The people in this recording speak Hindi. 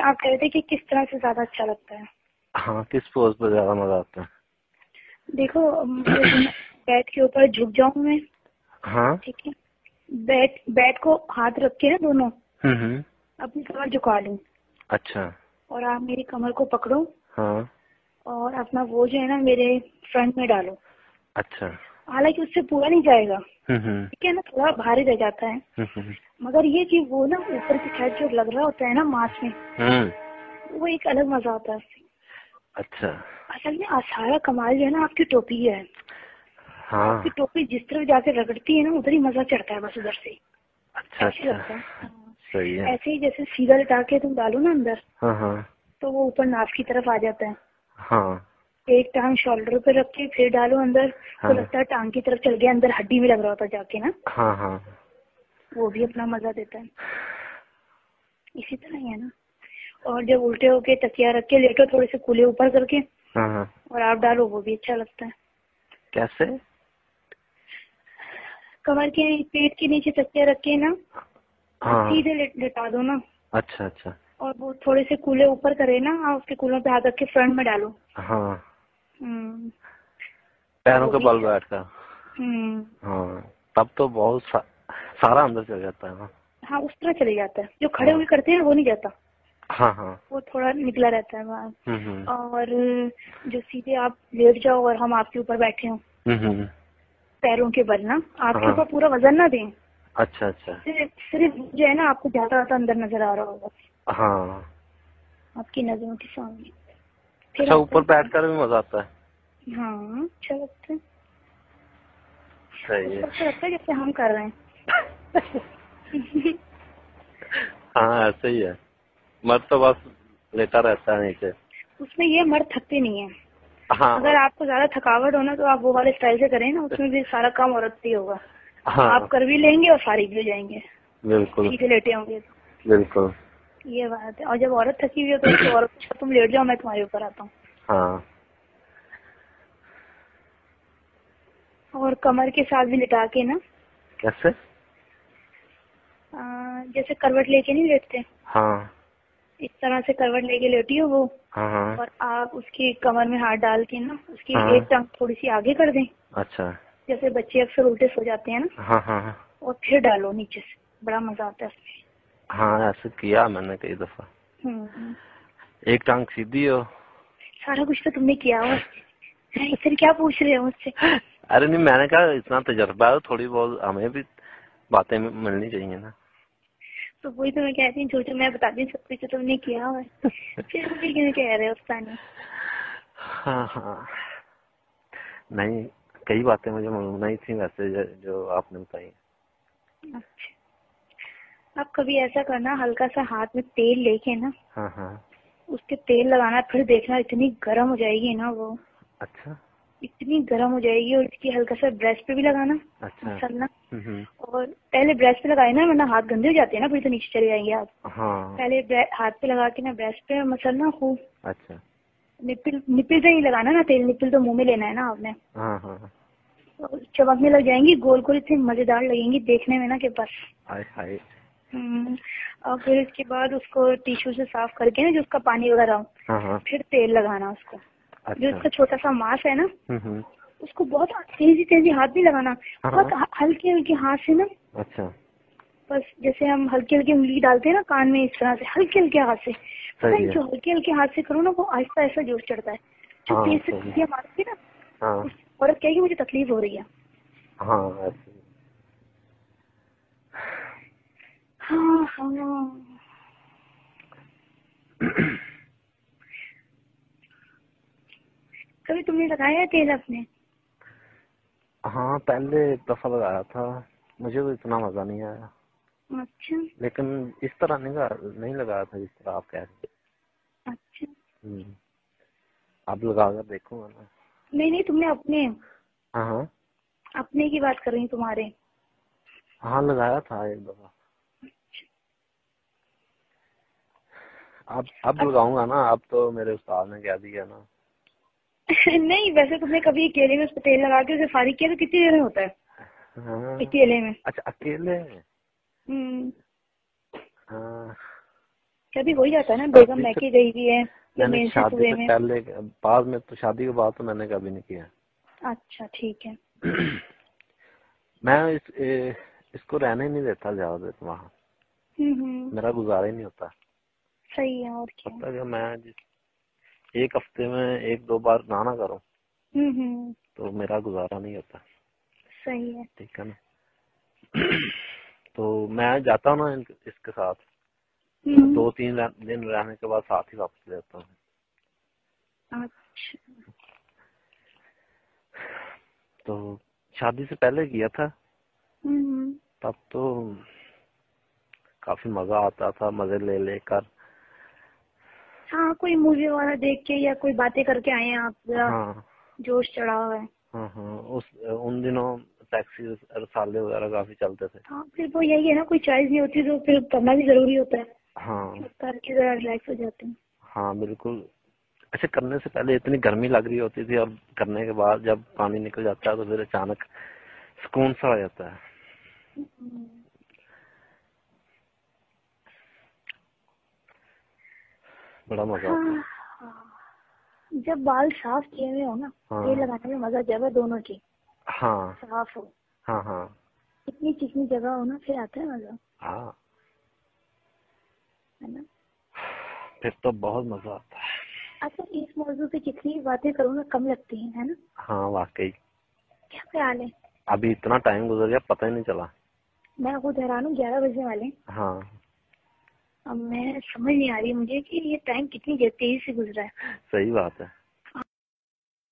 आप कह रहे थे कि किस तरह से ज़्यादा अच्छा लगता है? हाँ किस पोज पर ज़्यादा मज़ा आता है? देखो बेड के ऊपर झुक जाऊँ मैं हाँ। ठीक है? बैट बेड को हाथ रख के ना दोनों हम्म हम्म, अपनी कमर झुका लूँ। अच्छा। और आप मेरी कमर को पकड़ो। हाँ। और अपना वो जो है ना मेरे फ्रंट में डालो। अच्छा। हालाँकि उससे पूरा नहीं जाएगा। ठीक है ना थोड़ा भारी रह जाता है। मगर ये कि वो ना ऊपर की साइड जो लग रहा होता है ना मांस में हम्म, वो एक अलग मज़ा आता है। उससे अच्छा। असल में आ- सारा कमाल जो है ना आपकी टोपी है हाँ। आपकी टोपी जिस तरफ़ जाके रगड़ती है ना उधर ही मज़ा चढ़ता है बस उधर से। अच्छा लगता अच्छा। है। सही है। ऐसे ही जैसे सीधा लटा के तुम डालो ना अंदर हाँ हाँ। तो वो ऊपर नाक की तरफ़ आ जाता है। हाँ। एक टांग शोल्डर पे रख के फिर डालो अंदर हाँ। तो लगता है टांग की तरफ़ चल गया अंदर हड्डी भी लग रहा होता जाके ना। हाँ हाँ। वो भी अपना मज़ा देता है। इसी तरह ही है ना। और जब उल्टे होके तकिया रख के लेटो थोड़े से कूले ऊपर करके हाँ हाँ। और आप डालो वो भी अच्छा लगता है। कैसे? कमर के पेट के नीचे तकिया रख के ना हाँ। सीधे लेट- दो ना। अच्छा अच्छा। और वो थोड़े से कूले ऊपर करे ना उसके कूलों पे हाथ रख के फ्रंट में डालो। हाँ। पैरों के बल। बैठ का हम्म। हाँ तब तो बहुत सा, सारा अंदर चल जाता है हाँ उस तरह चले जाता है। जो खड़े। हुए करते हैं वो नहीं जाता। हाँ हाँ। वो थोड़ा निकला रहता है वहाँ। हम्म हम्म, और जो सीधे आप लेट जाओ और हम आपके ऊपर बैठे हों। हम्म हम्म, पैरों के बल ना। आपके हाँ। ऊपर पूरा वज़न ना दें। अच्छा अच्छा। सिर्फ़ सिर्फ़ जो है ना आपको ज़्यादा ज़्यादा अंदर नज़र आ रहा होगा। हाँ। आपकी नज़रों के सामने। अच्छा ऊपर बैठ कर भी मज़ा आता है। हाँ अच्छा लगता है। सही है। अच्छा लगता है जैसे हम कर रहे हैं। हाँ ऐसे ही है। मर्द तो बस लेटा रहता है नीचे। उसमें ये मर्द थकते नहीं है। हाँ। अगर आपको ज़्यादा थकावट हो ना तो आप वो वाले स्टाइल से करें ना उसमें भी सारा काम औरत ही होगा। हाँ। आप कर भी लेंगे और फारिग भी हो जाएँगे। बिल्कुल। लेटे होंगे तो। बिल्कुल। ये बात है। और जब औरत थकी हुई हो तो को तुम लेट जाओ मैं तुम्हारे ऊपर आता हूँ। हाँ। और कमर के साथ भी लिटा के ना? कैसे? आ, जैसे करवट लेके नहीं लेटते? हाँ। इस तरह से करवट लेके लेटी हो वो? हाँ हाँ। और आप उसकी कमर में हाथ डाल के ना उसकी हाँ। एक टांग थोड़ी सी आगे कर दें। अच्छा। जैसे बच्चे अक्सर उल्टे सो जाते हैं ना? हाँ हाँ हाँ। और फिर डालो नीचे से। बड़ा मज़ा आता है। उसमें हाँ ऐसे किया मैंने कई दफ़ा। हम्म, एक टांग सीधी हो। सारा कुछ तो तुमने किया है। इतने क्या पूछ रहे हो मुझसे? अरे नहीं मैंने कहा इतना तजर्बा है थोड़ी बहुत हमें भी बातें मिलनी चाहिए ना। तो वही तो मैं कहती हूँ जो जो मैं बताती हूँ सब कुछ तो तुमने किया हुआ फिर भी क्यों कह रहे हो उस्तानी हाँ हाँ। नहीं कई बातें मुझे मालूम नहीं थी वैसे जो, जो आपने बताई। अच्छा। आप कभी ऐसा करना हल्का सा हाथ में तेल लेके ना हाँ हाँ। उसके तेल लगाना फिर देखना इतनी गर्म हो जाएगी ना वो। अच्छा। इतनी गर्म हो जाएगी और इसकी हल्का सा ब्रेस्ट पे भी लगाना अच्छा। मसलना हम्म, हम्म, और पहले ब्रेस्ट पे लगाए ना वरना हाथ गंदे हो जाते हैं ना फिर तो नीचे चले जाएँगे आप। हाँ। पहले हाथ पे लगा के ना ब्रेस्ट पे मसलना खूब। अच्छा। निपिल निपिल से ही लगाना ना तेल निपिल तो मुँह में लेना है ना आपने। हाँ हाँ। चमकने लग जाएँगी गोल गोल इतनी मज़ेदार लगेंगी देखने में ना के बस। हाय हाय। और फिर इसके बाद उसको टिश्यू से साफ़ करके ना जो उसका पानी वगैरह हो हाँ हाँ। फिर तेल लगाना उसको। अच्छा। जो उसका छोटा सा मांस है ना हम्म, हम्म, उसको बहुत तेज़ी तेज़ी हाथ भी लगाना। हाँ। बहुत हल्के हल्के हाथ से ना। अच्छा। बस जैसे हम हल्की हल्की उंगली डालते हैं ना कान में इस तरह से हल्के हल्के हाथ से। पता है। जो हल्के हल्के हाथ से करो ना वो आहिस्ता आहिस्ता जोश चढ़ता है। जो तेज से मारती ना औरत कहेगी मुझे तकलीफ़ हो रही है। हाँ ऐसे हाँ हाँ कभी तुमने लगाया तेल अपने? हाँ पहले दफ़ा लगाया था। मुझे तो इतना मज़ा नहीं आया। अच्छा। लेकिन इस तरह नहीं लगा नहीं लगाया था जिस तरह आप कह रहे अच्छा। हम्म। आप लगा कर देखूँगा ना नहीं नहीं तुमने अपने। हाँ हाँ। अपने की बात कर रही हूँ तुम्हारे। हाँ लगाया था एक दफ़ा। अब अब लगाऊँगा ना अब तो मेरे उस्ताद ने कह दिया ना। नहीं वैसे तुमने कभी अकेले में उसको तेल लगा के उसे फारिग किया तो कितनी देर में होता है? हाँ। एक में। अच्छा अकेले हम्म, हाँ। कभी हो जाता है ना बेगम मैके गई हुई है मैंने शादी से पहले बाद में तो शादी के बाद तो मैंने कभी नहीं किया। अच्छा ठीक है। मैं इस, ए, इसको रहने नहीं देता ज़्यादा देर वहाँ। हम्म हम्म। मेरा गुजारा ही नहीं होता। सही है और क्या? क्या मैं जिस एक हफ़्ते में एक दो बार ना ना करूँ हम्म हम्म। तो मेरा गुजारा नहीं होता। सही है। ठीक है ना? तो मैं जाता हूँ ना इसके साथ। हम्म, दो तीन दिन रहने के बाद साथ ही वापस ले आता हूँ। अच्छा। तो शादी से पहले किया था। तब तो काफ़ी मज़ा आता था मज़े ले लेकर। हाँ कोई मूवी वगैरह देख के या कोई बातें करके आए हैं आप हाँ। जोश चढ़ा हुआ है। हाँ हाँ उस उन दिनों टैक्सी रसाले वगैरह काफ़ी चलते थे। हाँ फिर वो यही है ना कोई चॉइस नहीं होती तो फिर करना भी ज़रूरी होता है। हाँ। करके जरा रिलैक्स हो जाते हैं। हाँ बिल्कुल। ऐसे करने से पहले इतनी गर्मी लग रही होती थी और करने के बाद जब पानी निकल जाता है तो फिर अचानक सुकून सा हो जाता है। बड़ा मज़ा है हाँ, हाँ। जब बाल साफ़ किए हुए हो ना हाँ। तेल लगाने में मज़ा जब है दोनों की। हाँ। साफ़ हो। हाँ हाँ। इतनी चिकनी जगह हो ना फिर आता है मज़ा। हाँ। है ना? फिर तो बहुत मज़ा आता है। अच्छा इस मौजू पे जितनी बातें करूँ ना कम लगती हैं है ना? हाँ वाकई। क्या ख्याल है? अभी इतना टाइम गुजर गया पता ही नहीं चला। मैं खुद हैरान हूँ ग्यारह बजने वाले। हैं। अब मैं समझ नहीं आ रही मुझे कि ये टाइम कितनी तेज़ी से गुजरा है। सही बात है।